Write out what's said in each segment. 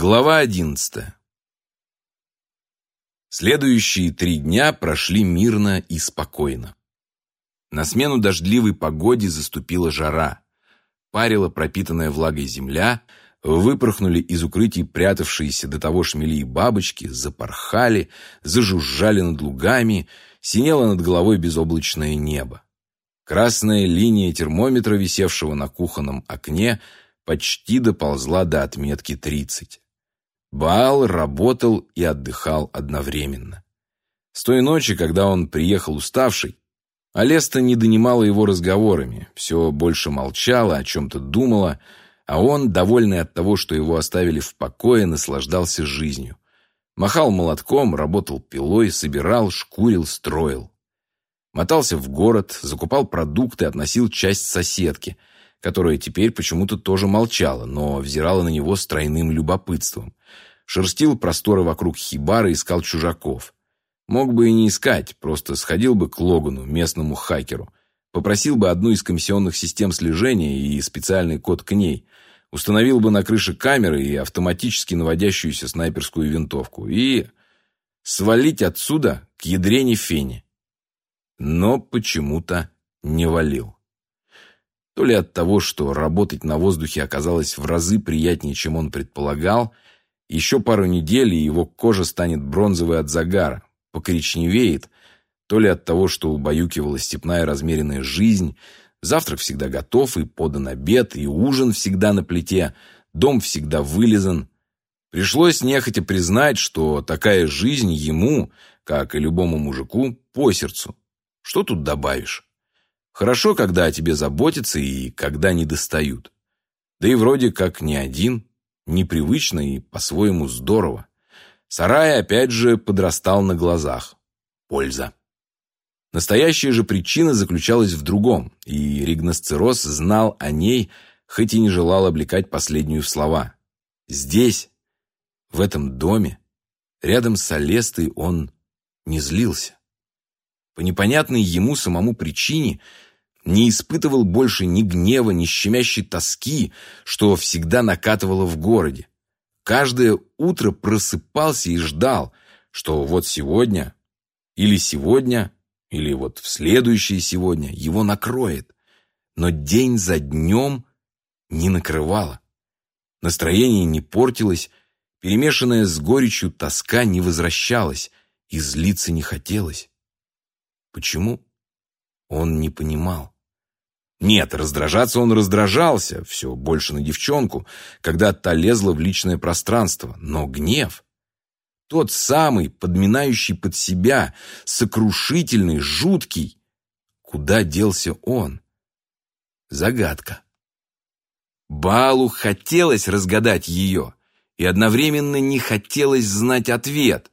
Глава одиннадцатая. Следующие три дня прошли мирно и спокойно. На смену дождливой погоде заступила жара. Парила пропитанная влагой земля, выпорхнули из укрытий прятавшиеся до того шмели и бабочки, запорхали, зажужжали над лугами, синело над головой безоблачное небо. Красная линия термометра, висевшего на кухонном окне, почти доползла до отметки 30. Баал работал и отдыхал одновременно. С той ночи, когда он приехал уставший, Алеста не донимала его разговорами, все больше молчала, о чем-то думала, а он, довольный от того, что его оставили в покое, наслаждался жизнью. Махал молотком, работал пилой, собирал, шкурил, строил. Мотался в город, закупал продукты, относил часть соседки, которая теперь почему-то тоже молчала, но взирала на него с тройным любопытством. Шерстил просторы вокруг хибары, искал чужаков. Мог бы и не искать, просто сходил бы к Логану, местному хакеру. Попросил бы одну из комиссионных систем слежения и специальный код к ней. Установил бы на крыше камеры и автоматически наводящуюся снайперскую винтовку. И свалить отсюда к ядрене фене. Но почему-то не валил. То ли от того, что работать на воздухе оказалось в разы приятнее, чем он предполагал, еще пару недель, и его кожа станет бронзовой от загара, покоричневеет, то ли от того, что убаюкивала степная размеренная жизнь, завтрак всегда готов и подан обед, и ужин всегда на плите, дом всегда вылизан. Пришлось нехотя признать, что такая жизнь ему, как и любому мужику, по сердцу. Что тут добавишь? Хорошо, когда о тебе заботятся и когда не достают. Да и вроде как не один, непривычно и по-своему здорово. Сарай опять же подрастал на глазах. Польза. Настоящая же причина заключалась в другом, и Ригносцирос знал о ней, хоть и не желал облекать последнюю в слова. Здесь, в этом доме, рядом с Алестой он не злился. По непонятной ему самому причине не испытывал больше ни гнева, ни щемящей тоски, что всегда накатывало в городе. Каждое утро просыпался и ждал, что вот сегодня, или сегодня, или вот в следующее сегодня его накроет. Но день за днем не накрывало. Настроение не портилось, перемешанная с горечью тоска не возвращалась, и злиться не хотелось. Почему? Он не понимал. Нет, раздражаться он раздражался, все больше на девчонку, когда та лезла в личное пространство. Но гнев, тот самый, подминающий под себя, сокрушительный, жуткий, куда делся он? Загадка. Балу хотелось разгадать ее, и одновременно не хотелось знать ответ.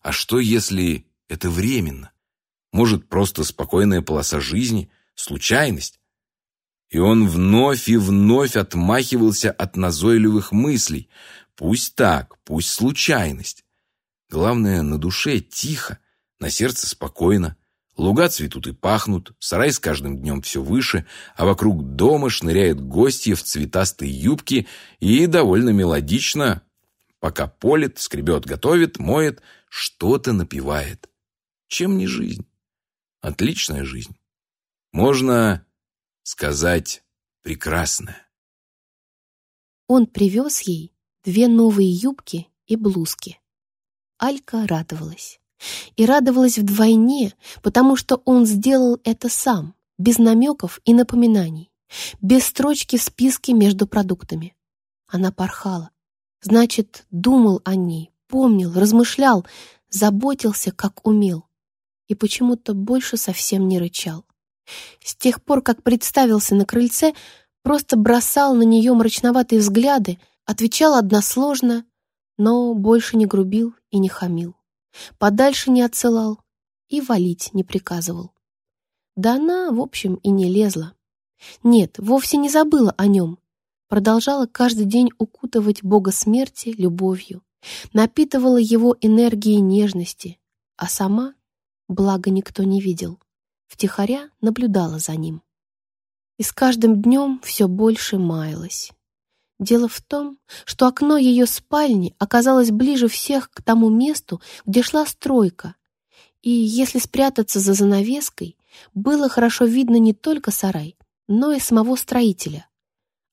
А что, если это временно? Может, просто спокойная полоса жизни, случайность? И он вновь и вновь отмахивался от назойливых мыслей. Пусть так, пусть случайность. Главное, на душе тихо, на сердце спокойно. Луга цветут и пахнут, сарай с каждым днем все выше, а вокруг дома шныряют гости в цветастой юбке и довольно мелодично, пока полит, скребет, готовит, моет, что-то напевает. Чем не жизнь? Отличная жизнь. Можно сказать прекрасное. Он привез ей две новые юбки и блузки. Алька радовалась. И радовалась вдвойне, потому что он сделал это сам, без намеков и напоминаний, без строчки в списке между продуктами. Она порхала. Значит, думал о ней, помнил, размышлял, заботился, как умел. И почему-то больше совсем не рычал. С тех пор, как представился на крыльце, просто бросал на нее мрачноватые взгляды, отвечал односложно, но больше не грубил и не хамил. Подальше не отсылал и валить не приказывал. Да она, в общем, и не лезла. Нет, вовсе не забыла о нем. Продолжала каждый день укутывать бога смерти любовью, напитывала его энергией нежности, а сама, благо никто не видел, втихаря наблюдала за ним. И с каждым днем все больше маялась. Дело в том, что окно ее спальни оказалось ближе всех к тому месту, где шла стройка, и если спрятаться за занавеской, было хорошо видно не только сарай, но и самого строителя,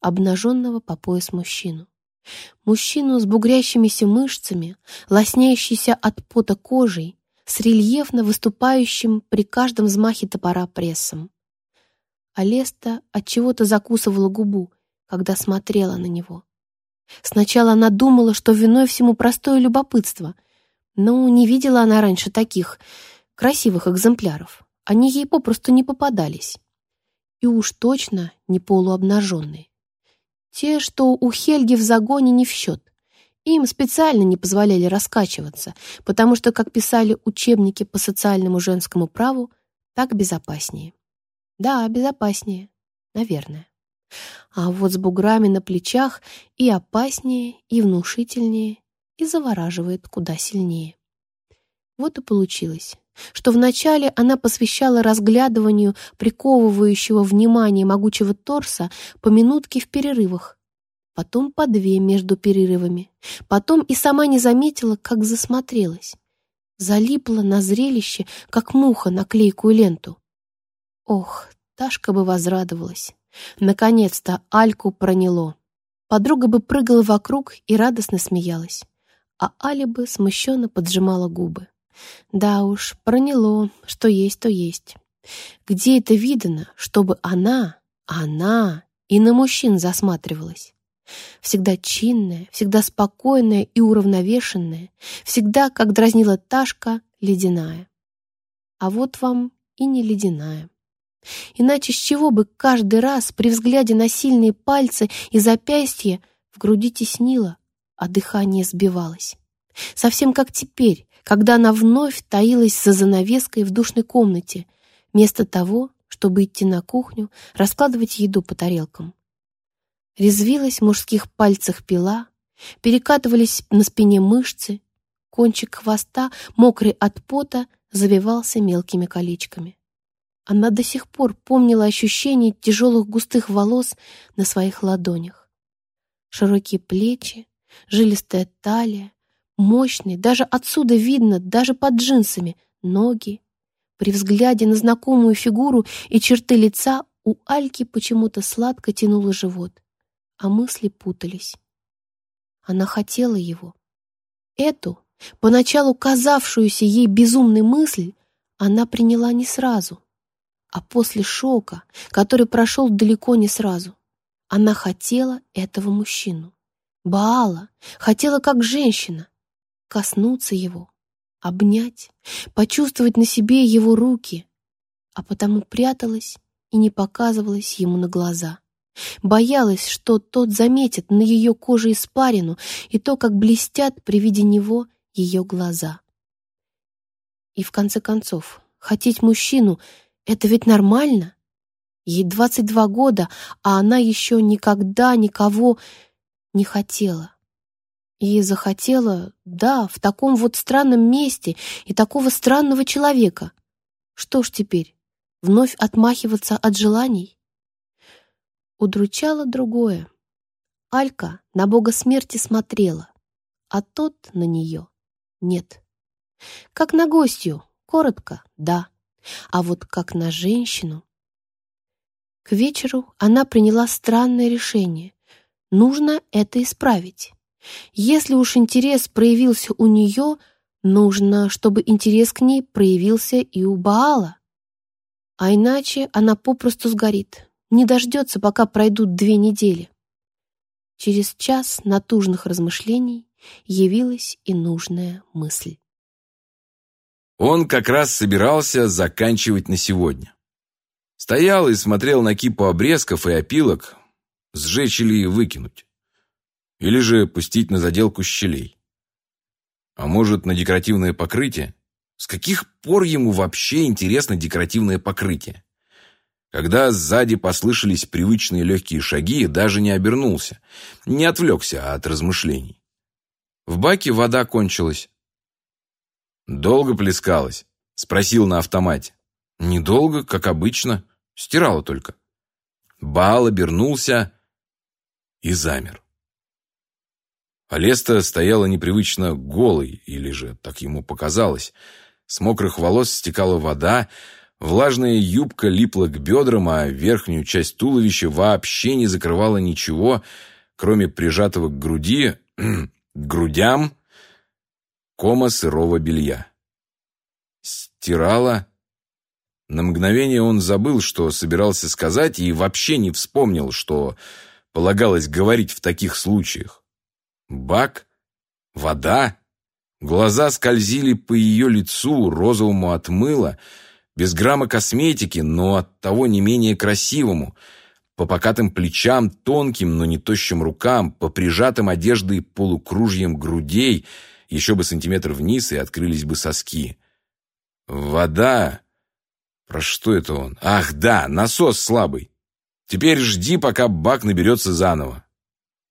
обнаженного по пояс мужчину. Мужчину с бугрящимися мышцами, лосняющейся от пота кожей, с рельефно выступающим при каждом взмахе топора прессом. Алеста от чего-то закусывала губу, когда смотрела на него. Сначала она думала, что виной всему простое любопытство, но не видела она раньше таких красивых экземпляров. Они ей попросту не попадались. И уж точно не полуобнаженные. Те, что у Хельги в загоне не в счет. Им специально не позволяли раскачиваться, потому что, как писали учебники по социальному женскому праву, так безопаснее. Да, безопаснее, наверное. А вот с буграми на плечах и опаснее, и внушительнее, и завораживает куда сильнее. Вот и получилось, что вначале она посвящала разглядыванию приковывающего внимание могучего торса по минутке в перерывах, потом по две между перерывами, потом и сама не заметила, как засмотрелась. Залипла на зрелище, как муха на клейкую ленту. Ох, Ташка бы возрадовалась. Наконец-то Альку проняло. Подруга бы прыгала вокруг и радостно смеялась, а Аля бы смущенно поджимала губы. Да уж, проняло, что есть, то есть. Где это видано, чтобы она, она и на мужчин засматривалась? Всегда чинная, всегда спокойная и уравновешенная, всегда, как дразнила Ташка, ледяная. А вот вам и не ледяная. Иначе с чего бы каждый раз при взгляде на сильные пальцы и запястья в груди теснило, а дыхание сбивалось? Совсем как теперь, когда она вновь таилась за занавеской в душной комнате, вместо того, чтобы идти на кухню, раскладывать еду по тарелкам. Резвилась в мужских пальцах пила, перекатывались на спине мышцы, кончик хвоста, мокрый от пота, завивался мелкими колечками. Она до сих пор помнила ощущение тяжелых густых волос на своих ладонях. Широкие плечи, жилистая талия, мощные, даже отсюда видно, даже под джинсами, ноги. При взгляде на знакомую фигуру и черты лица у Альки почему-то сладко тянуло живот, а мысли путались. Она хотела его. Эту, поначалу казавшуюся ей безумной мысль, она приняла не сразу а после шока, который прошел далеко не сразу. Она хотела этого мужчину. Баала хотела как женщина коснуться его, обнять, почувствовать на себе его руки, а потому пряталась и не показывалась ему на глаза. Боялась, что тот заметит на ее коже испарину и то, как блестят при виде него ее глаза. И в конце концов, хотеть мужчину — это ведь нормально. Ей 22 года, а она еще никогда никого не хотела. И захотела, да, в таком вот странном месте и такого странного человека. Что ж теперь, вновь отмахиваться от желаний? Удручало другое. Алька на бога смерти смотрела, а тот на нее нет. Как на гостью, коротко, да а вот как на женщину. К вечеру она приняла странное решение. Нужно это исправить. Если уж интерес проявился у нее, нужно, чтобы интерес к ней проявился и у Баала. А иначе она попросту сгорит, не дождется, пока пройдут две недели. Через час натужных размышлений явилась и нужная мысль. Он как раз собирался заканчивать на сегодня. Стоял и смотрел на кипу обрезков и опилок, сжечь или выкинуть. Или же пустить на заделку щелей. А может, на декоративное покрытие? С каких пор ему вообще интересно декоративное покрытие? Когда сзади послышались привычные легкие шаги, даже не обернулся, не отвлекся от размышлений. В баке вода кончилась. «Долго плескалась?» — спросил на автомате. «Недолго, как обычно. Стирала только». Баал обернулся и замер. Алеста стояла непривычно голой, или же так ему показалось. С мокрых волос стекала вода, влажная юбка липла к бедрам, а верхнюю часть туловища вообще не закрывала ничего, кроме прижатого к груди, к грудям, кома сырого белья. Стирала. На мгновение он забыл, что собирался сказать, и вообще не вспомнил, что полагалось говорить в таких случаях. Бак? Вода? Глаза скользили по ее лицу, розовому от мыла, без грамма косметики, но от того не менее красивому, по покатым плечам, тонким, но не тощим рукам, по прижатым одеждой полукружьям грудей, еще бы сантиметр вниз, и открылись бы соски. Вода... Про что это он? Ах, да, насос слабый. Теперь жди, пока бак наберется заново.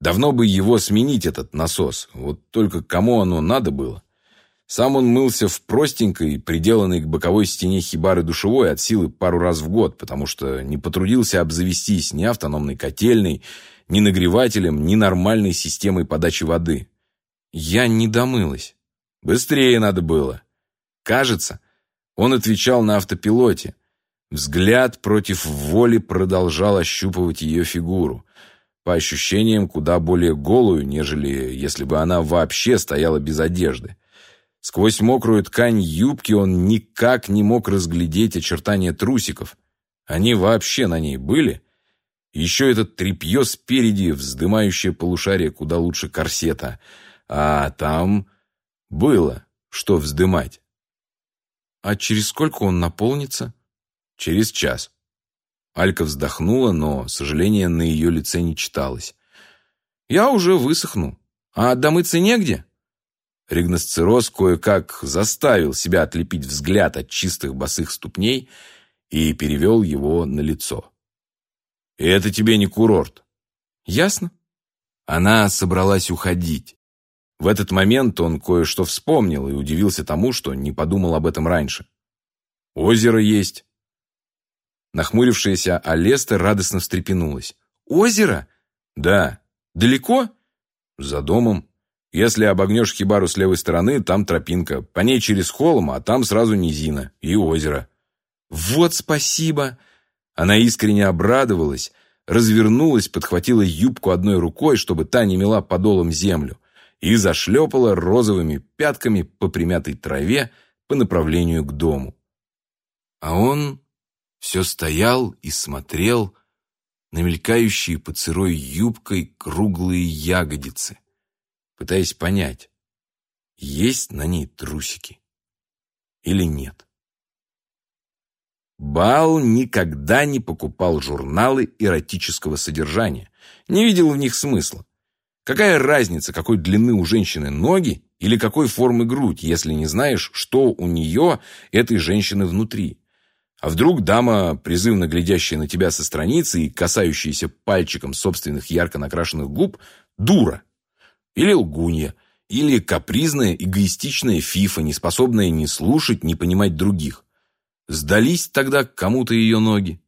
Давно бы его сменить, этот насос. Вот только кому оно надо было? Сам он мылся в простенькой, приделанной к боковой стене хибары душевой от силы пару раз в год, потому что не потрудился обзавестись ни автономной котельной, ни нагревателем, ни нормальной системой подачи воды. Я не домылась. Быстрее надо было. Кажется, он отвечал на автопилоте. Взгляд против воли продолжал ощупывать ее фигуру по ощущениям куда более голую, нежели если бы она вообще стояла без одежды. Сквозь мокрую ткань юбки он никак не мог разглядеть очертания трусиков. Они вообще на ней были? Еще этот тряпье спереди, вздымающее полушарие куда лучше корсета. А там было что вздымать. А через сколько он наполнится? Через час. Алька вздохнула, но сожаления на ее лице не читалось. «Я уже высохну. А домыться негде?» Ригносцероз кое-как заставил себя отлепить взгляд от чистых босых ступней и перевел его на лицо. «И это тебе не курорт». «Ясно». Она собралась уходить. В этот момент он кое-что вспомнил и удивился тому, что не подумал об этом раньше. «Озеро есть, Нахмурившаяся Алеста радостно встрепенулась. «Озеро?» «Да». «Далеко?» «За домом. Если обогнешь хибару с левой стороны, там тропинка. По ней через холм, а там сразу низина и озеро». «Вот спасибо!» Она искренне обрадовалась, развернулась, подхватила юбку одной рукой, чтобы та не мела подолом землю, и зашлепала розовыми пятками по примятой траве по направлению к дому. А он все стоял и смотрел на мелькающие под сырой юбкой круглые ягодицы, пытаясь понять, есть на ней трусики или нет. Бал никогда не покупал журналы эротического содержания, не видел в них смысла. Какая разница, какой длины у женщины ноги или какой формы грудь, если не знаешь, что у нее, этой женщины, внутри? А вдруг дама, призывно глядящая на тебя со страницы и касающаяся пальчиком собственных ярко накрашенных губ, дура? Или лгунья? Или капризная, эгоистичная фифа, не способная ни слушать, ни понимать других? Сдались тогда кому-то ее ноги?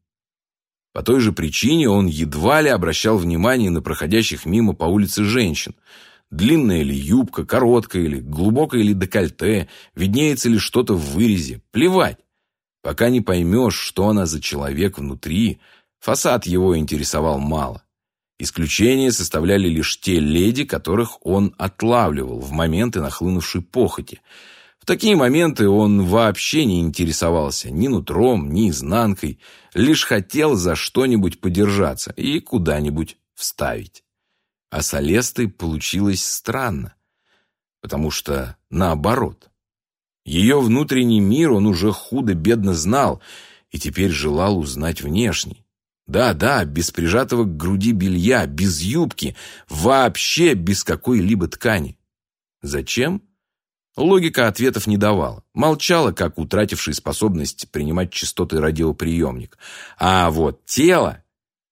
По той же причине он едва ли обращал внимание на проходящих мимо по улице женщин. Длинная ли юбка, короткая или глубокая ли декольте, виднеется ли что-то в вырезе. Плевать. Пока не поймешь, что она за человек внутри, фасад его интересовал мало. Исключение составляли лишь те леди, которых он отлавливал в моменты нахлынувшей похоти. В такие моменты он вообще не интересовался ни нутром, ни изнанкой, лишь хотел за что-нибудь подержаться и куда-нибудь вставить. А с Алестой получилось странно, потому что наоборот – ее внутренний мир он уже худо-бедно знал и теперь желал узнать внешний. Да-да, без прижатого к груди белья, без юбки, вообще без какой-либо ткани. Зачем? Логика ответов не давала. Молчала, как утративший способность принимать частоты радиоприемник. А вот тело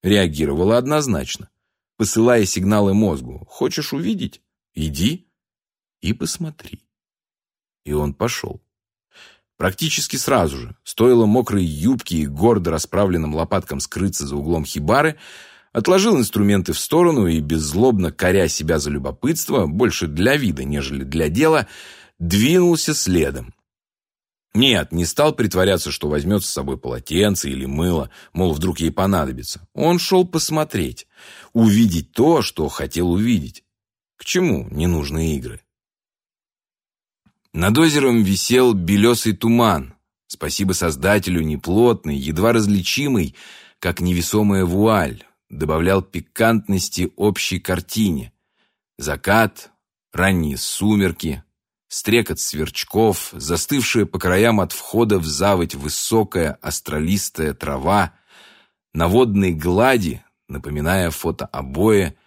реагировало однозначно, посылая сигналы мозгу. «Хочешь увидеть? Иди и посмотри» и он пошел. Практически сразу же, стоило мокрой юбке и гордо расправленным лопаткам скрыться за углом хибары, отложил инструменты в сторону и, беззлобно коря себя за любопытство, больше для вида, нежели для дела, двинулся следом. Нет, не стал притворяться, что возьмет с собой полотенце или мыло, мол, вдруг ей понадобится. Он шел посмотреть, увидеть то, что хотел увидеть. К чему ненужные игры? Над озером висел белесый туман, спасибо создателю неплотный, едва различимый, как невесомая вуаль, добавлял пикантности общей картине. Закат, ранние сумерки, стрекот сверчков, застывшая по краям от входа в заводь высокая астролистая трава, на водной глади, напоминая фотообои,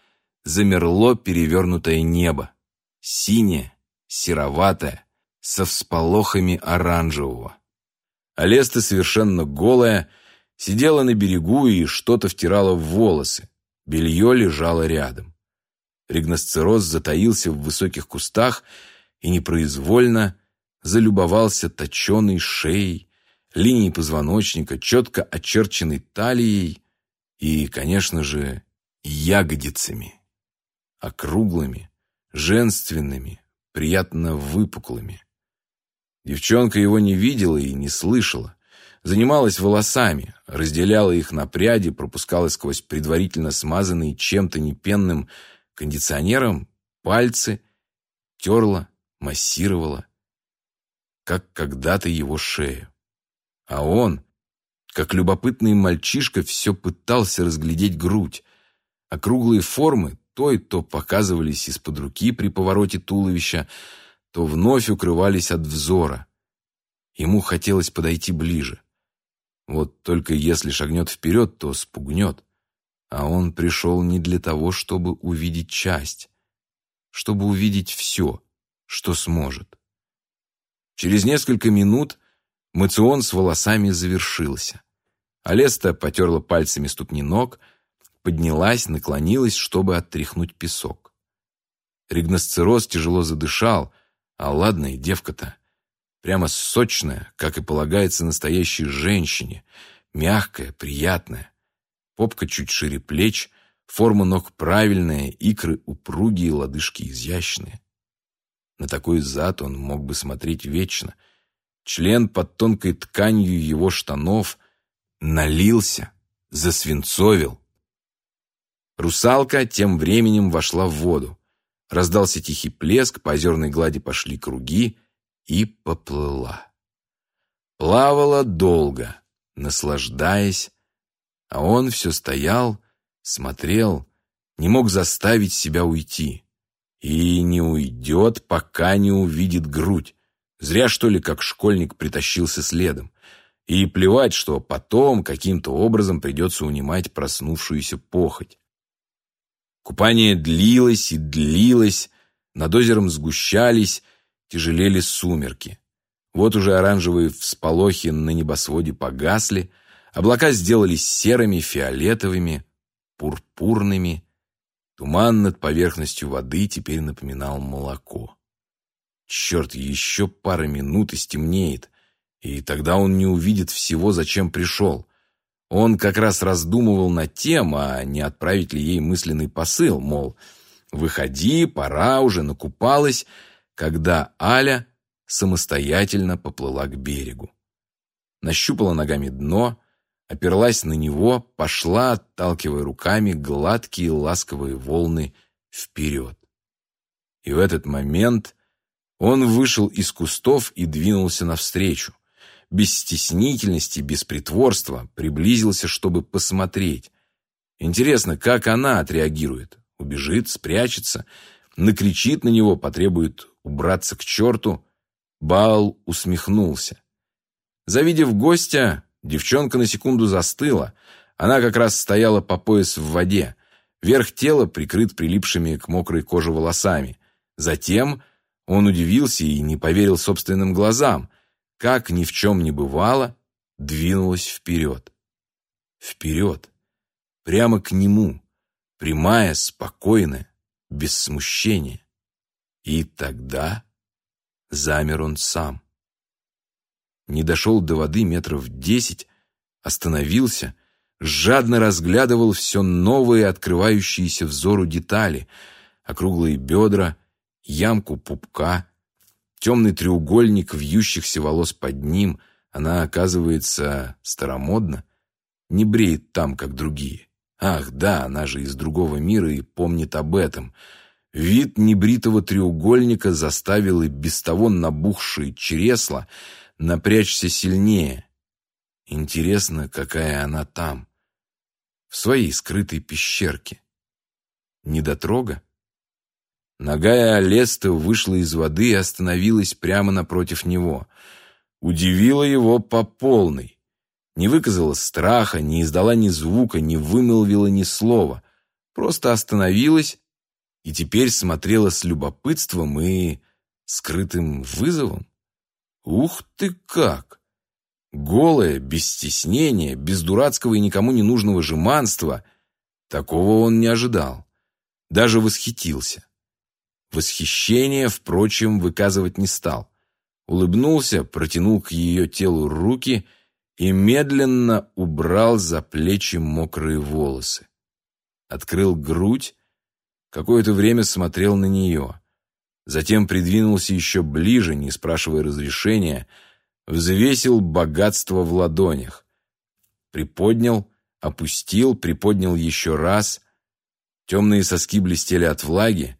замерло перевернутое небо, синее, сероватое, со всполохами оранжевого. Алеста, совершенно голая, сидела на берегу и что-то втирала в волосы. Белье лежало рядом. Ригносцероз затаился в высоких кустах и непроизвольно залюбовался точеной шеей, линией позвоночника, четко очерченной талией и, конечно же, ягодицами, округлыми, женственными, приятно выпуклыми. Девчонка его не видела и не слышала. Занималась волосами, разделяла их на пряди, пропускала сквозь предварительно смазанные чем-то непенным кондиционером пальцы, терла, массировала, как когда-то его шею. А он, как любопытный мальчишка, все пытался разглядеть грудь. Округлые формы то и то показывались из-под руки при повороте туловища, то вновь укрывались от взора. Ему хотелось подойти ближе. Вот только если шагнет вперед, то спугнет. А он пришел не для того, чтобы увидеть часть, чтобы увидеть все, что сможет. Через несколько минут мацион с волосами завершился. Алеста потерла пальцами ступни ног, поднялась, наклонилась, чтобы оттряхнуть песок. Ригносцероз тяжело задышал, а ладная девка-то, прямо сочная, как и полагается настоящей женщине, мягкая, приятная. Попка чуть шире плеч, форма ног правильная, икры упругие, лодыжки изящные. На такой зад он мог бы смотреть вечно. Член под тонкой тканью его штанов налился, засвинцовил. Русалка тем временем вошла в воду. Раздался тихий плеск, по озерной глади пошли круги и поплыла. Плавала долго, наслаждаясь, а он все стоял, смотрел, не мог заставить себя уйти. И не уйдет, пока не увидит грудь. Зря, что ли, как школьник притащился следом. И плевать, что потом каким-то образом придется унимать проснувшуюся похоть. Купание длилось и длилось, над озером сгущались, тяжелели сумерки. Вот уже оранжевые всполохи на небосводе погасли, облака сделались серыми, фиолетовыми, пурпурными. Туман над поверхностью воды теперь напоминал молоко. Черт, еще пара минут и стемнеет, и тогда он не увидит всего, зачем пришел. Он как раз раздумывал над тем, а не отправить ли ей мысленный посыл, мол, «Выходи, пора уже, накупалась», когда Аля самостоятельно поплыла к берегу. Нащупала ногами дно, оперлась на него, пошла, отталкивая руками гладкие ласковые волны вперед. И в этот момент он вышел из кустов и двинулся навстречу без стеснительности, без притворства, приблизился, чтобы посмотреть. Интересно, как она отреагирует? Убежит, спрячется, накричит на него, потребует убраться к черту? Баал усмехнулся. Завидев гостя, девчонка на секунду застыла. Она как раз стояла по пояс в воде. Верх тела прикрыт прилипшими к мокрой коже волосами. Затем он удивился и не поверил собственным глазам как ни в чем не бывало, двинулась вперед. Вперед. Прямо к нему. Прямая, спокойная, без смущения. И тогда замер он сам. Не дошел до воды метров десять, остановился, жадно разглядывал все новые открывающиеся взору детали, округлые бедра, ямку пупка, темный треугольник вьющихся волос под ним, она, оказывается, старомодна, не бреет там, как другие. Ах, да, она же из другого мира и помнит об этом. Вид небритого треугольника заставил и без того набухшие чресла напрячься сильнее. Интересно, какая она там, в своей скрытой пещерке. Недотрога? Ногая Алеста вышла из воды и остановилась прямо напротив него. Удивила его по полной. Не выказала страха, не издала ни звука, не вымолвила ни слова. Просто остановилась и теперь смотрела с любопытством и скрытым вызовом. Ух ты как! Голая, без стеснения, без дурацкого и никому не нужного жеманства. Такого он не ожидал. Даже восхитился. Восхищение, впрочем, выказывать не стал. Улыбнулся, протянул к ее телу руки и медленно убрал за плечи мокрые волосы. Открыл грудь, какое-то время смотрел на нее. Затем придвинулся еще ближе, не спрашивая разрешения, взвесил богатство в ладонях. Приподнял, опустил, приподнял еще раз. Темные соски блестели от влаги,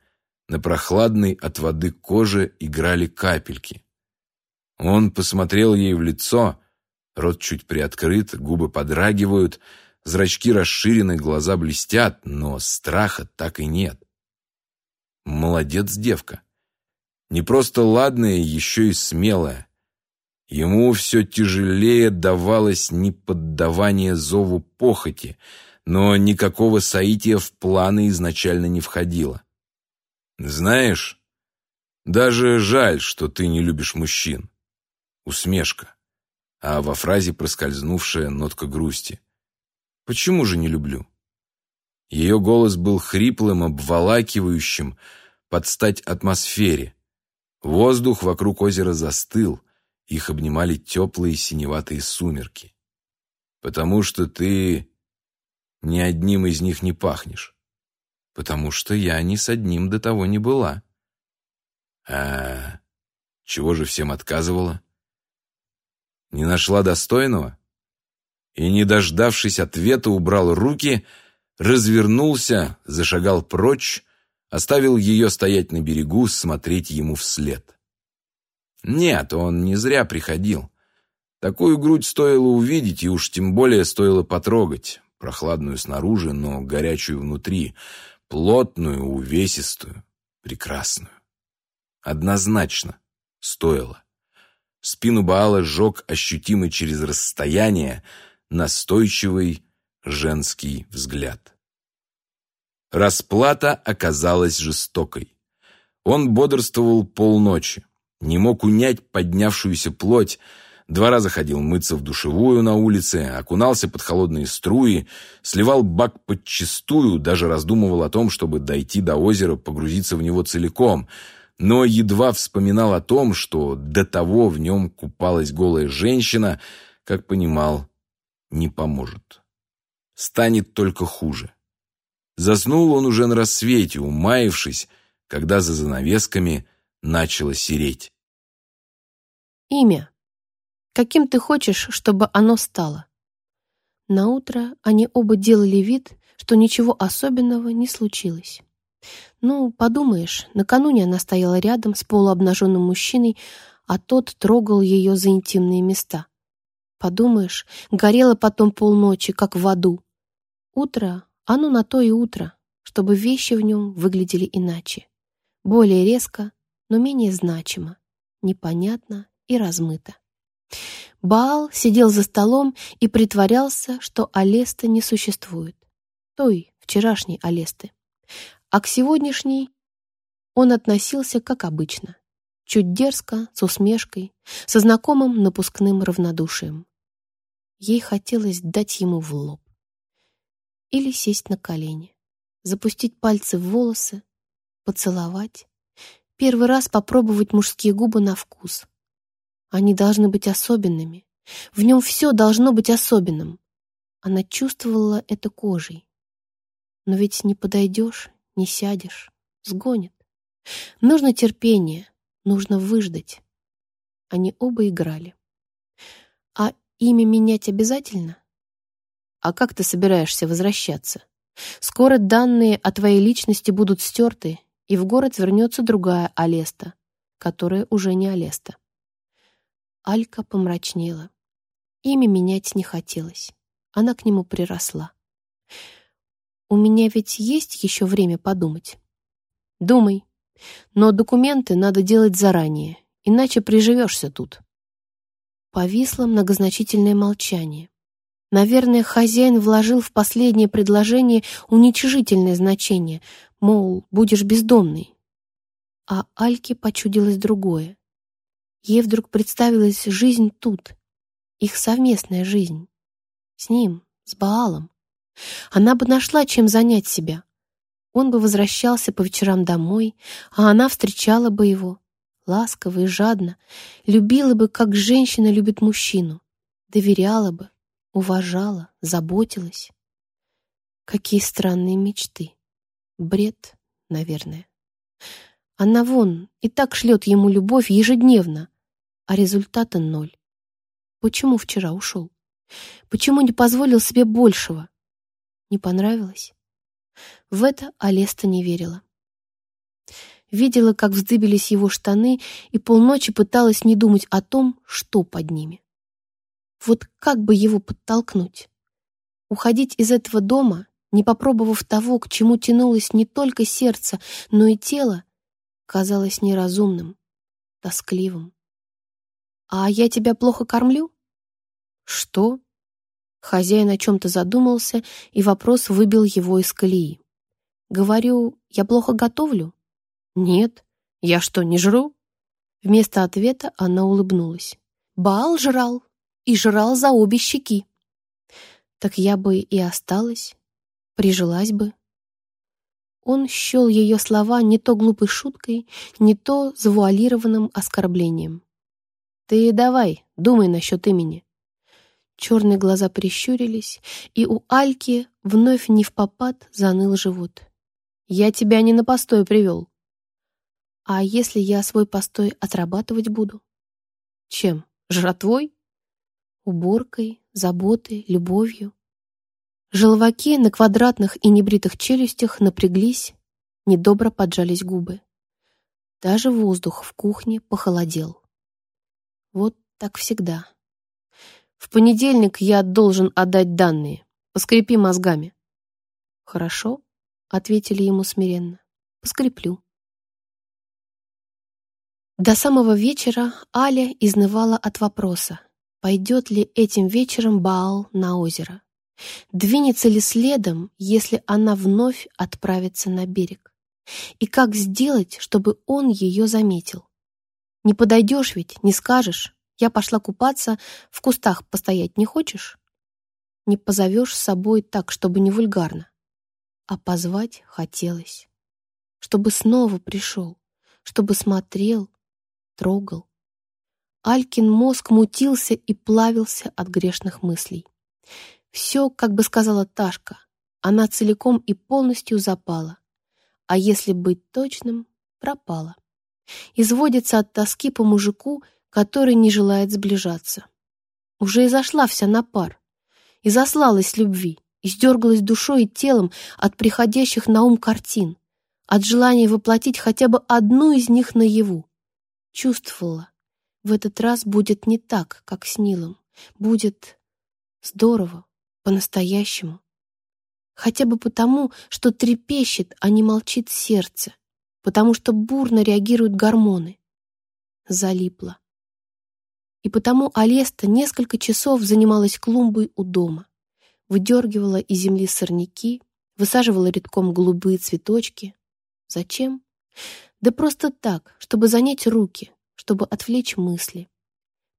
на прохладной от воды коже играли капельки. Он посмотрел ей в лицо, рот чуть приоткрыт, губы подрагивают, зрачки расширены, глаза блестят, но страха так и нет. Молодец девка. Не просто ладная, еще и смелая. Ему все тяжелее давалось неподдавание зову похоти, но никакого соития в планы изначально не входило. Знаешь, даже жаль, что ты не любишь мужчин. Усмешка. А во фразе проскользнувшая нотка грусти. Почему же не люблю? Ее голос был хриплым, обволакивающим, под стать атмосфере. Воздух вокруг озера застыл, их обнимали теплые синеватые сумерки. Потому что ты ни одним из них не пахнешь потому что я ни с одним до того не была. А чего же всем отказывала? Не нашла достойного? И, не дождавшись ответа, убрал руки, развернулся, зашагал прочь, оставил ее стоять на берегу, смотреть ему вслед. Нет, он не зря приходил. Такую грудь стоило увидеть, и уж тем более стоило потрогать, прохладную снаружи, но горячую внутри, Плотную, увесистую, прекрасную. Однозначно стоило. Спину Баала сжег ощутимый через расстояние настойчивый женский взгляд. Расплата оказалась жестокой. Он бодрствовал полночи, не мог унять поднявшуюся плоть, Два раза ходил мыться в душевую на улице, окунался под холодные струи, сливал бак подчистую, даже раздумывал о том, чтобы дойти до озера, погрузиться в него целиком, но едва вспоминал о том, что до того в нем купалась голая женщина, как понимал, не поможет. Станет только хуже. Заснул он уже на рассвете, умаившись, когда за занавесками начало сереть. Имя каким ты хочешь, чтобы оно стало. На утро они оба делали вид, что ничего особенного не случилось. Ну, подумаешь, накануне она стояла рядом с полуобнаженным мужчиной, а тот трогал ее за интимные места. Подумаешь, горело потом полночи, как в аду. Утро, оно на то и утро, чтобы вещи в нем выглядели иначе. Более резко, но менее значимо, непонятно и размыто. Баал сидел за столом и притворялся, что Алеста не существует. Той, вчерашней Алесты. А к сегодняшней он относился как обычно. Чуть дерзко, с усмешкой, со знакомым напускным равнодушием. Ей хотелось дать ему в лоб. Или сесть на колени, запустить пальцы в волосы, поцеловать, первый раз попробовать мужские губы на вкус — они должны быть особенными. В нем все должно быть особенным. Она чувствовала это кожей. Но ведь не подойдешь, не сядешь, сгонит. Нужно терпение, нужно выждать. Они оба играли. А имя менять обязательно? А как ты собираешься возвращаться? Скоро данные о твоей личности будут стерты, и в город вернется другая Алеста, которая уже не Алеста. Алька помрачнела. Имя менять не хотелось. Она к нему приросла. «У меня ведь есть еще время подумать?» «Думай. Но документы надо делать заранее, иначе приживешься тут». Повисло многозначительное молчание. Наверное, хозяин вложил в последнее предложение уничижительное значение, мол, будешь бездомный. А Альке почудилось другое. Ей вдруг представилась жизнь тут, их совместная жизнь. С ним, с Баалом. Она бы нашла, чем занять себя. Он бы возвращался по вечерам домой, а она встречала бы его, ласково и жадно, любила бы, как женщина любит мужчину, доверяла бы, уважала, заботилась. Какие странные мечты. Бред, наверное. Она вон и так шлет ему любовь ежедневно, а результата ноль. Почему вчера ушел? Почему не позволил себе большего? Не понравилось? В это Алеста не верила. Видела, как вздыбились его штаны, и полночи пыталась не думать о том, что под ними. Вот как бы его подтолкнуть? Уходить из этого дома, не попробовав того, к чему тянулось не только сердце, но и тело, казалось неразумным, тоскливым. «А я тебя плохо кормлю?» «Что?» Хозяин о чем-то задумался, и вопрос выбил его из колеи. «Говорю, я плохо готовлю?» «Нет. Я что, не жру?» Вместо ответа она улыбнулась. «Баал жрал, и жрал за обе щеки. Так я бы и осталась, прижилась бы. Он счел ее слова не то глупой шуткой, не то завуалированным оскорблением. «Ты давай, думай насчет имени». Черные глаза прищурились, и у Альки вновь не в попад заныл живот. «Я тебя не на постой привел». «А если я свой постой отрабатывать буду?» «Чем? Жратвой?» уборкой, заботой, любовью. Желваки на квадратных и небритых челюстях напряглись, недобро поджались губы. Даже воздух в кухне похолодел. Вот так всегда. В понедельник я должен отдать данные. Поскрепи мозгами. Хорошо, ответили ему смиренно. Поскреплю. До самого вечера Аля изнывала от вопроса, Пойдет ли этим вечером Баал на озеро? Двинется ли следом, если она вновь отправится на берег? И как сделать, чтобы он ее заметил? Не подойдешь ведь, не скажешь. Я пошла купаться, в кустах постоять не хочешь? Не позовешь с собой так, чтобы не вульгарно. А позвать хотелось. Чтобы снова пришел, чтобы смотрел, трогал, Алькин мозг мутился и плавился от грешных мыслей. Все, как бы сказала Ташка, она целиком и полностью запала. А если быть точным, пропала. Изводится от тоски по мужику, который не желает сближаться. Уже и зашла вся на пар. И заслалась любви, и сдергалась душой и телом от приходящих на ум картин, от желания воплотить хотя бы одну из них наяву. Чувствовала, в этот раз будет не так, как с Нилом. Будет здорово, по-настоящему. Хотя бы потому, что трепещет, а не молчит сердце, потому что бурно реагируют гормоны. Залипла. И потому Алеста несколько часов занималась клумбой у дома, выдергивала из земли сорняки, высаживала редком голубые цветочки. Зачем? Да просто так, чтобы занять руки, чтобы отвлечь мысли.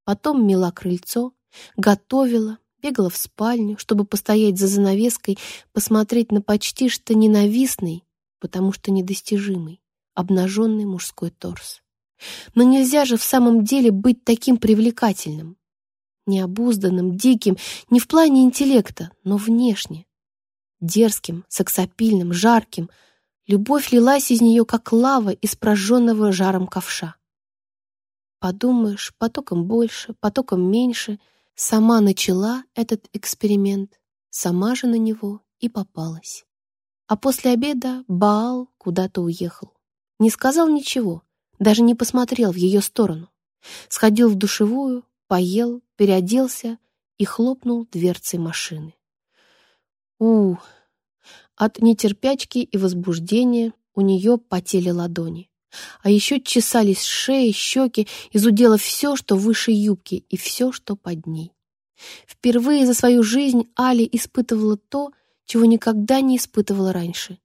Потом мела крыльцо, готовила, бегала в спальню, чтобы постоять за занавеской, посмотреть на почти что ненавистный, потому что недостижимый, обнаженный мужской торс. Но нельзя же в самом деле быть таким привлекательным. необузданным, диким, не в плане интеллекта, но внешне. Дерзким, сексапильным, жарким. Любовь лилась из нее, как лава из прожженного жаром ковша. Подумаешь, потоком больше, потоком меньше. Сама начала этот эксперимент, сама же на него и попалась. А после обеда Баал куда-то уехал. Не сказал ничего, даже не посмотрел в ее сторону. Сходил в душевую, поел, переоделся и хлопнул дверцей машины. У, от нетерпячки и возбуждения у нее потели ладони. А еще чесались шеи, щеки, изудело все, что выше юбки, и все, что под ней. Впервые за свою жизнь Али испытывала то, чего никогда не испытывала раньше.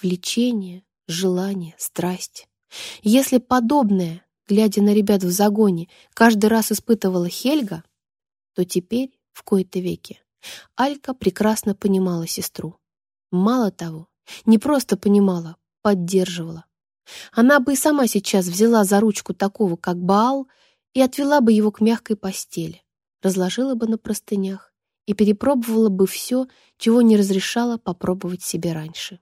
Влечение, желание, страсть. Если подобное, глядя на ребят в загоне, каждый раз испытывала Хельга, то теперь, в кои-то веке, Алька прекрасно понимала сестру. Мало того, не просто понимала, поддерживала. Она бы и сама сейчас взяла за ручку такого, как Баал, и отвела бы его к мягкой постели, разложила бы на простынях и перепробовала бы все, чего не разрешала попробовать себе раньше.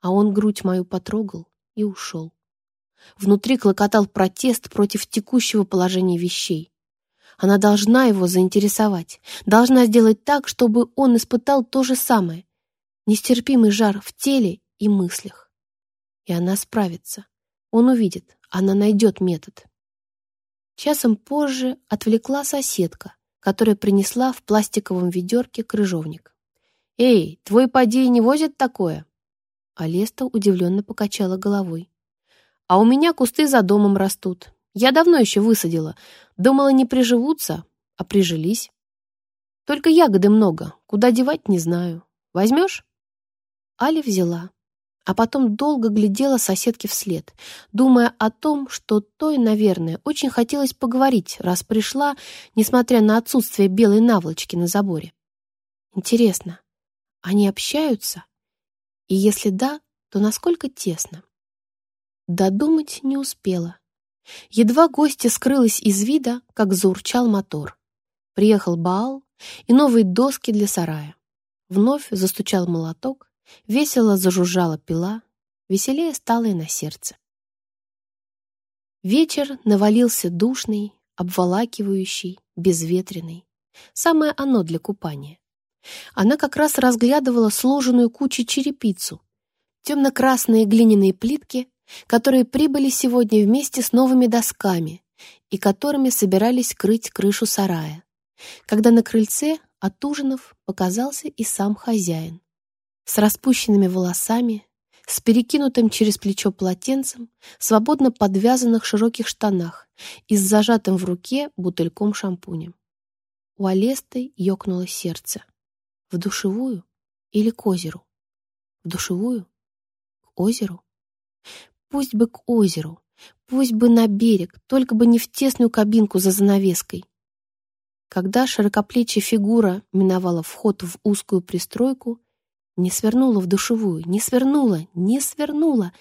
А он грудь мою потрогал и ушел. Внутри клокотал протест против текущего положения вещей. Она должна его заинтересовать, должна сделать так, чтобы он испытал то же самое. Нестерпимый жар в теле и мыслях. И она справится. Он увидит, она найдет метод. Часом позже отвлекла соседка, которая принесла в пластиковом ведерке крыжовник. «Эй, твой подей не возит такое?» Алеста удивленно покачала головой. «А у меня кусты за домом растут. Я давно еще высадила. Думала, не приживутся, а прижились. Только ягоды много, куда девать не знаю. Возьмешь?» Али взяла, а потом долго глядела соседке вслед, думая о том, что той, наверное, очень хотелось поговорить, раз пришла, несмотря на отсутствие белой наволочки на заборе. Интересно, они общаются? И если да, то насколько тесно? Додумать не успела. Едва гостья скрылась из вида, как заурчал мотор. Приехал Баал и новые доски для сарая. Вновь застучал молоток, весело зажужжала пила, веселее стало и на сердце. Вечер навалился душный, обволакивающий, безветренный. Самое оно для купания. Она как раз разглядывала сложенную кучей черепицу, темно-красные глиняные плитки которые прибыли сегодня вместе с новыми досками и которыми собирались крыть крышу сарая, когда на крыльце от ужинов показался и сам хозяин. С распущенными волосами, с перекинутым через плечо полотенцем, свободно подвязанных широких штанах и с зажатым в руке бутыльком шампуня. У Алесты ёкнуло сердце. В душевую или к озеру? В душевую? К озеру? Пусть бы к озеру, пусть бы на берег, только бы не в тесную кабинку за занавеской. Когда широкоплечья фигура миновала вход в узкую пристройку, не свернула в душевую, не свернула, не свернула,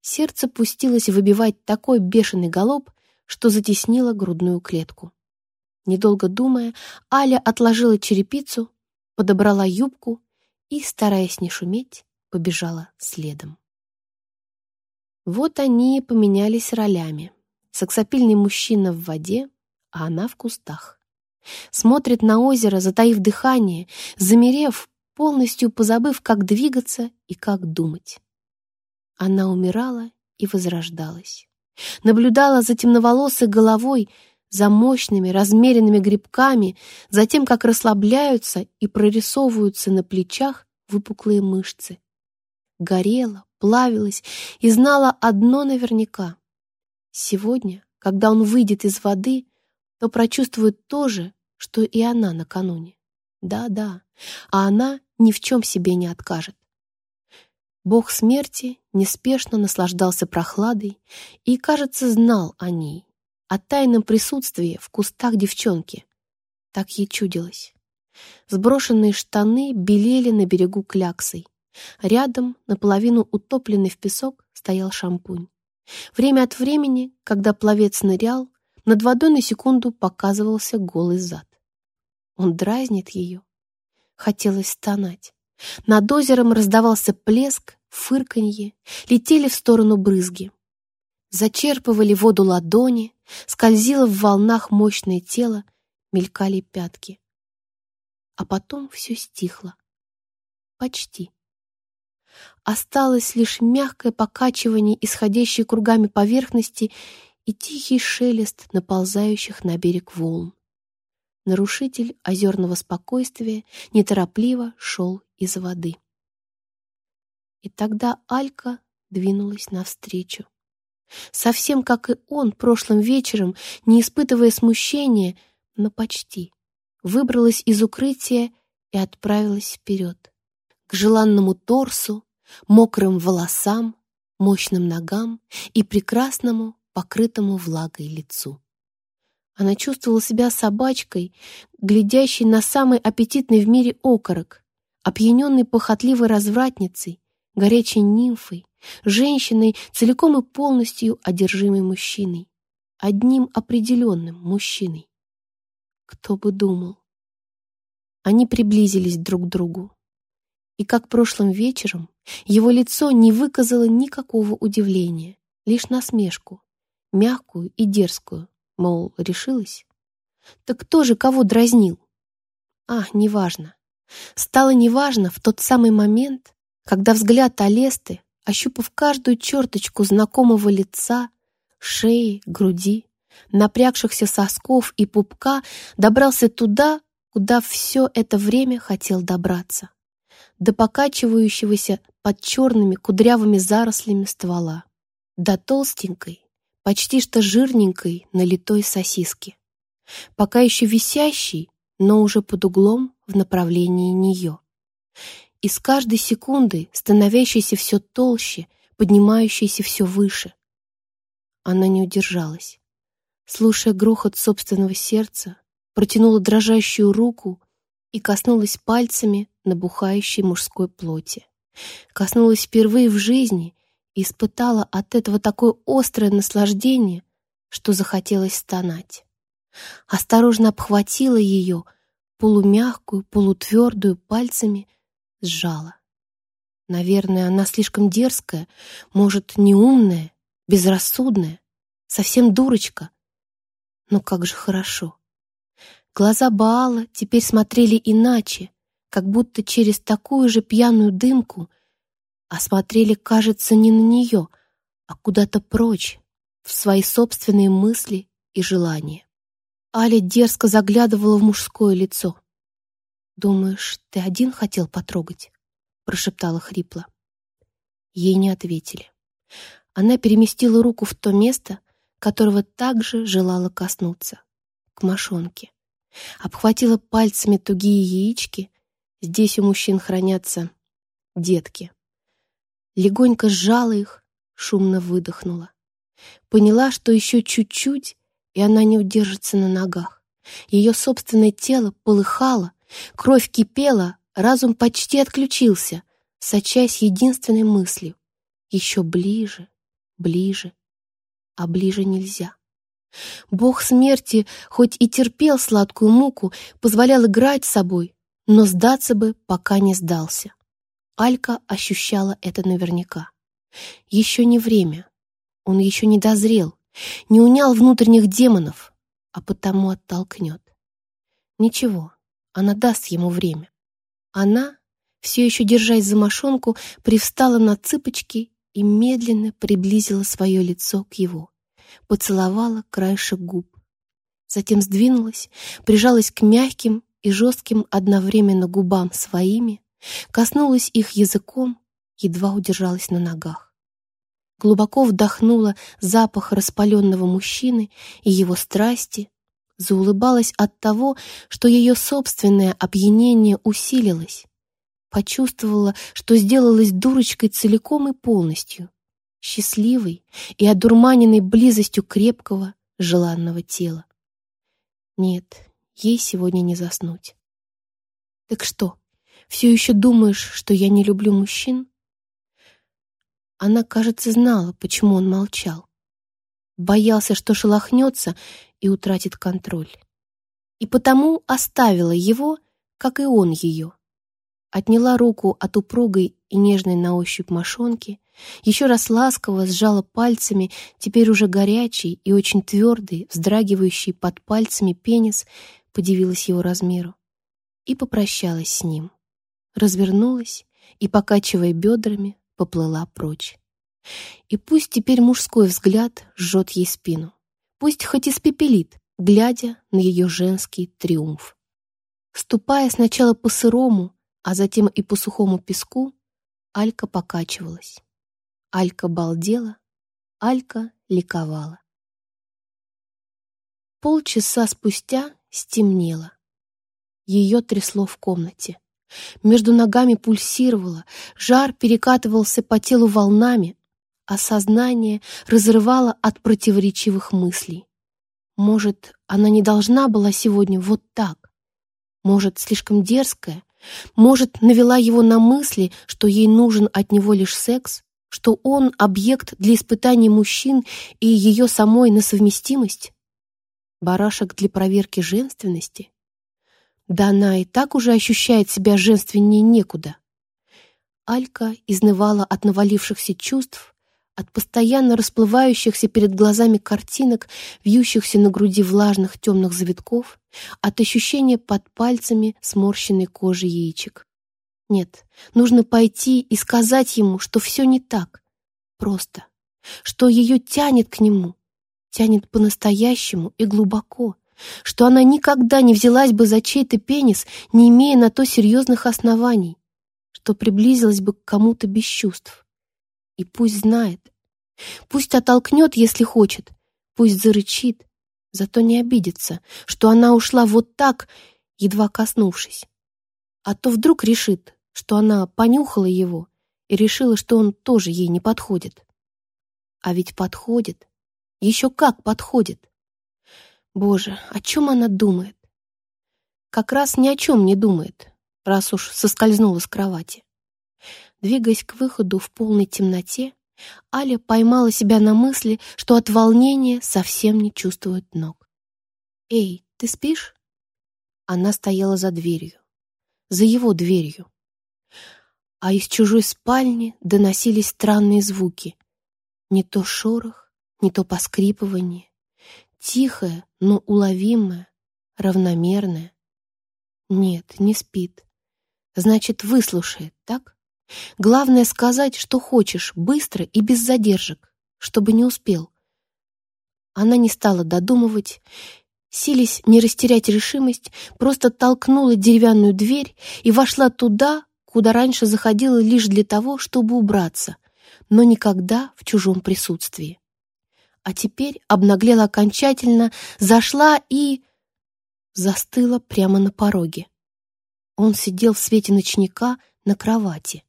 сердце пустилось выбивать такой бешеный галоп, что затеснило грудную клетку. Недолго думая, Аля отложила черепицу, подобрала юбку и, стараясь не шуметь, побежала следом. Вот они и поменялись ролями. Сексапильный мужчина в воде, а она в кустах. Смотрит на озеро, затаив дыхание, замерев, полностью позабыв, как двигаться и как думать. Она умирала и возрождалась. Наблюдала за темноволосой головой, за мощными, размеренными грибками, за тем, как расслабляются и прорисовываются на плечах выпуклые мышцы. Горела, плавилась и знала одно наверняка. Сегодня, когда он выйдет из воды, то прочувствует то же, что и она накануне. Да-да, а она ни в чем себе не откажет. Бог смерти неспешно наслаждался прохладой и, кажется, знал о ней, о тайном присутствии в кустах девчонки. Так ей чудилось. Сброшенные штаны белели на берегу кляксой. Рядом, наполовину утопленный в песок, стоял шампунь. Время от времени, когда пловец нырял, над водой на секунду показывался голый зад. Он дразнит ее. Хотелось стонать. Над озером раздавался плеск, фырканье, летели в сторону брызги. Зачерпывали воду ладони, скользило в волнах мощное тело, мелькали пятки. А потом все стихло. Почти. Осталось лишь мягкое покачивание исходящей кругами поверхности и тихий шелест наползающих на берег волн. Нарушитель озерного спокойствия неторопливо шел из воды. И тогда Алька двинулась навстречу. Совсем как и он прошлым вечером, не испытывая смущения, но почти, выбралась из укрытия и отправилась вперед, к желанному торсу, мокрым волосам, мощным ногам и прекрасному, покрытому влагой лицу. Она чувствовала себя собачкой, глядящей на самый аппетитный в мире окорок, опьяненной похотливой развратницей, горячей нимфой, женщиной, целиком и полностью одержимой мужчиной, одним определенным мужчиной. Кто бы думал? Они приблизились друг к другу. И как прошлым вечером, его лицо не выказало никакого удивления, лишь насмешку, мягкую и дерзкую, мол, решилась. Так кто же кого дразнил? А, неважно. Стало неважно в тот самый момент, когда взгляд Алесты, ощупав каждую черточку знакомого лица, шеи, груди, напрягшихся сосков и пупка, добрался туда, куда все это время хотел добраться, до покачивающегося под черными кудрявыми зарослями ствола, до толстенькой, почти что жирненькой налитой сосиски, пока еще висящей, но уже под углом в направлении нее и с каждой секундой становящейся все толще, поднимающейся все выше. Она не удержалась. Слушая грохот собственного сердца, протянула дрожащую руку и коснулась пальцами набухающей мужской плоти. Коснулась впервые в жизни испытала от этого такое острое наслаждение, что захотелось стонать. Осторожно обхватила ее, полумягкую, полутвердую, пальцами — сжала. Наверное, она слишком дерзкая, может, неумная, безрассудная, совсем дурочка. Но как же хорошо. Глаза Баала теперь смотрели иначе, как будто через такую же пьяную дымку, а смотрели, кажется, не на нее, а куда-то прочь, в свои собственные мысли и желания. Аля дерзко заглядывала в мужское лицо. «Думаешь, ты один хотел потрогать?» — прошептала хрипло. Ей не ответили. Она переместила руку в то место, которого также желала коснуться, к мошонке. Обхватила пальцами тугие яички, здесь у мужчин хранятся детки. Легонько сжала их, шумно выдохнула. Поняла, что еще чуть-чуть, и она не удержится на ногах. Ее собственное тело полыхало, Кровь кипела, разум почти отключился, сочась единственной мыслью. Еще ближе, ближе, а ближе нельзя. Бог смерти, хоть и терпел сладкую муку, позволял играть с собой, но сдаться бы, пока не сдался. Алька ощущала это наверняка. Еще не время. Он еще не дозрел, не унял внутренних демонов, а потому оттолкнет. Ничего, она даст ему время. Она, все еще держась за мошонку, привстала на цыпочки и медленно приблизила свое лицо к его, поцеловала краешек губ. Затем сдвинулась, прижалась к мягким и жестким одновременно губам своими, коснулась их языком, едва удержалась на ногах. Глубоко вдохнула запах распаленного мужчины и его страсти, заулыбалась от того, что ее собственное опьянение усилилось. Почувствовала, что сделалась дурочкой целиком и полностью, счастливой и одурманенной близостью крепкого, желанного тела. Нет, ей сегодня не заснуть. Так что, все еще думаешь, что я не люблю мужчин? Она, кажется, знала, почему он молчал. Боялся, что шелохнется и утратит контроль. и потому оставила его, как и он ее. Отняла руку от упругой и нежной на ощупь мошонки, еще раз ласково сжала пальцами, теперь уже горячий и очень твердый, вздрагивающий под пальцами пенис, подивилась его размеру, и попрощалась с ним. Развернулась и, покачивая бедрами, поплыла прочь. И пусть теперь мужской взгляд жжет ей спину. Пусть хоть испепелит, глядя на ее женский триумф. Ступая сначала по сырому, а затем и по сухому песку, Алька покачивалась. Алька балдела, Алька ликовала. Полчаса спустя стемнело. Ее трясло в комнате. Между ногами пульсировало, жар перекатывался по телу волнами, а сознание разрывало от противоречивых мыслей. Может, она не должна была сегодня вот так? Может, слишком дерзкая? Может, навела его на мысли, что ей нужен от него лишь секс? Что он — объект для испытаний мужчин и ее самой на совместимость? Барашек для проверки женственности? Да она и так уже ощущает себя женственнее некуда. Алька изнывала от навалившихся чувств, от постоянно расплывающихся перед глазами картинок, вьющихся на груди влажных темных завитков, от ощущения под пальцами сморщенной кожи яичек. Нет, нужно пойти и сказать ему, что все не так. Просто. Что ее тянет к нему. Тянет по-настоящему и глубоко что она никогда не взялась бы за чей-то пенис, не имея на то серьезных оснований, что приблизилась бы к кому-то без чувств. И пусть знает, пусть оттолкнет, если хочет, пусть зарычит, зато не обидится, что она ушла вот так, едва коснувшись. А то вдруг решит, что она понюхала его и решила, что он тоже ей не подходит. А ведь подходит, еще как подходит. Боже, о чем она думает? Как раз ни о чем не думает, раз уж соскользнула с кровати. Двигаясь к выходу в полной темноте, Аля поймала себя на мысли, что от волнения совсем не чувствует ног. «Эй, ты спишь?» Она стояла за дверью. За его дверью. А из чужой спальни доносились странные звуки. Не то шорох, не то поскрипывание. Тихое, но уловимое, равномерное. Нет, не спит. Значит, выслушает, так? Главное сказать, что хочешь, быстро и без задержек, чтобы не успел. Она не стала додумывать, сились не растерять решимость, просто толкнула деревянную дверь и вошла туда, куда раньше заходила лишь для того, чтобы убраться, но никогда в чужом присутствии а теперь обнаглела окончательно, зашла и... застыла прямо на пороге. Он сидел в свете ночника на кровати,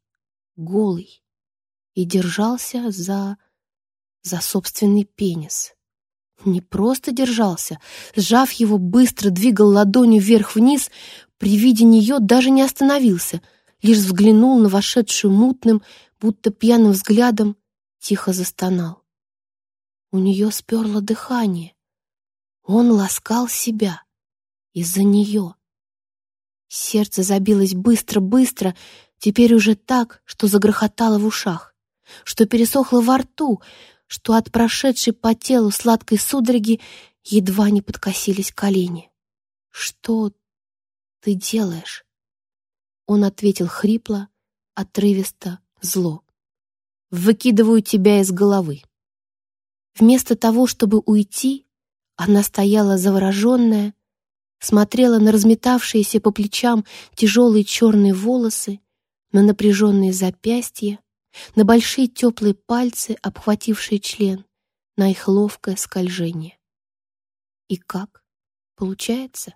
голый, и держался за... за собственный пенис. Не просто держался, сжав его, быстро двигал ладонью вверх-вниз, при виде нее даже не остановился, лишь взглянул на вошедшую мутным, будто пьяным взглядом, тихо застонал. У нее сперло дыхание. Он ласкал себя из-за нее. Сердце забилось быстро-быстро, теперь уже так, что загрохотало в ушах, что пересохло во рту, что от прошедшей по телу сладкой судороги едва не подкосились колени. «Что ты делаешь?» Он ответил хрипло, отрывисто, зло. «Выкидываю тебя из головы». Вместо того, чтобы уйти, она стояла завороженная, смотрела на разметавшиеся по плечам тяжелые черные волосы, на напряженные запястья, на большие теплые пальцы, обхватившие член, на их ловкое скольжение. И как? Получается?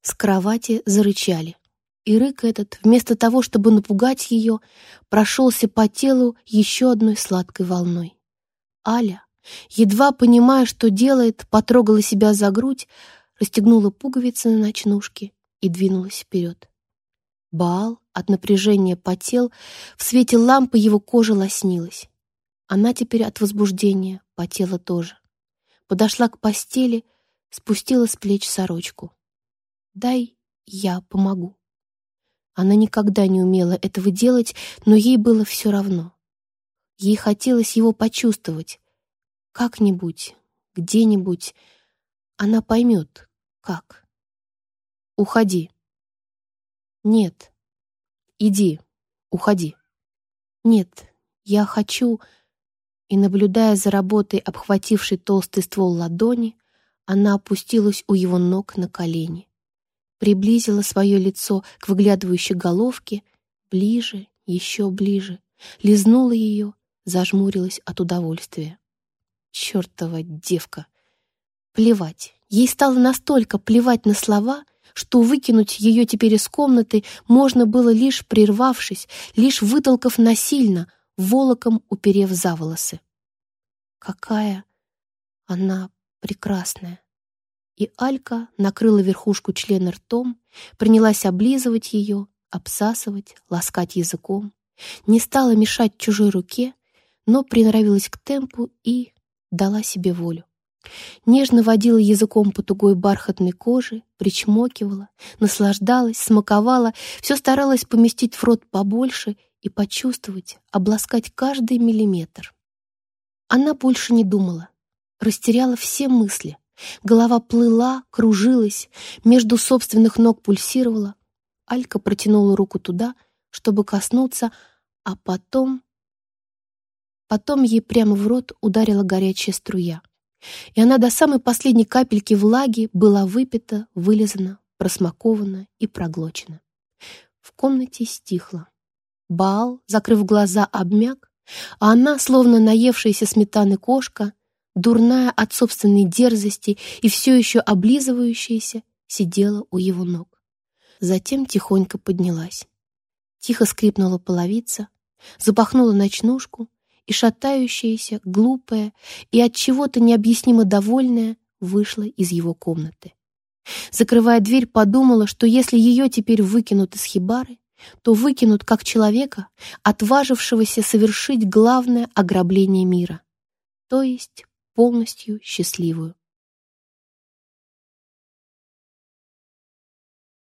С кровати зарычали, и рык этот, вместо того, чтобы напугать ее, прошелся по телу еще одной сладкой волной. Аля, едва понимая, что делает, потрогала себя за грудь, расстегнула пуговицы на ночнушке и двинулась вперед. Баал от напряжения потел, в свете лампы его кожа лоснилась. Она теперь от возбуждения потела тоже. Подошла к постели, спустила с плеч сорочку. «Дай я помогу». Она никогда не умела этого делать, но ей было все равно. Ей хотелось его почувствовать. Как-нибудь, где-нибудь. Она поймет, как. «Уходи». «Нет». «Иди, уходи». «Нет, я хочу...» И, наблюдая за работой, обхватившей толстый ствол ладони, она опустилась у его ног на колени. Приблизила свое лицо к выглядывающей головке, ближе, еще ближе, лизнула ее, зажмурилась от удовольствия. Чертова девка! Плевать. Ей стало настолько плевать на слова, что выкинуть ее теперь из комнаты можно было лишь прервавшись, лишь вытолкав насильно, волоком уперев за волосы. Какая она прекрасная! И Алька накрыла верхушку члена ртом, принялась облизывать ее, обсасывать, ласкать языком, не стала мешать чужой руке, но приноровилась к темпу и дала себе волю. Нежно водила языком по тугой бархатной коже, причмокивала, наслаждалась, смаковала, все старалась поместить в рот побольше и почувствовать, обласкать каждый миллиметр. Она больше не думала, растеряла все мысли. Голова плыла, кружилась, между собственных ног пульсировала. Алька протянула руку туда, чтобы коснуться, а потом... Потом ей прямо в рот ударила горячая струя и она до самой последней капельки влаги была выпита, вылизана, просмакована и проглочена. В комнате стихло. Баал, закрыв глаза, обмяк, а она, словно наевшаяся сметаны кошка, дурная от собственной дерзости и все еще облизывающаяся, сидела у его ног. Затем тихонько поднялась. Тихо скрипнула половица, запахнула ночнушку, и шатающаяся, глупая и от чего-то необъяснимо довольная вышла из его комнаты. Закрывая дверь, подумала, что если ее теперь выкинут из хибары, то выкинут как человека, отважившегося совершить главное ограбление мира, то есть полностью счастливую.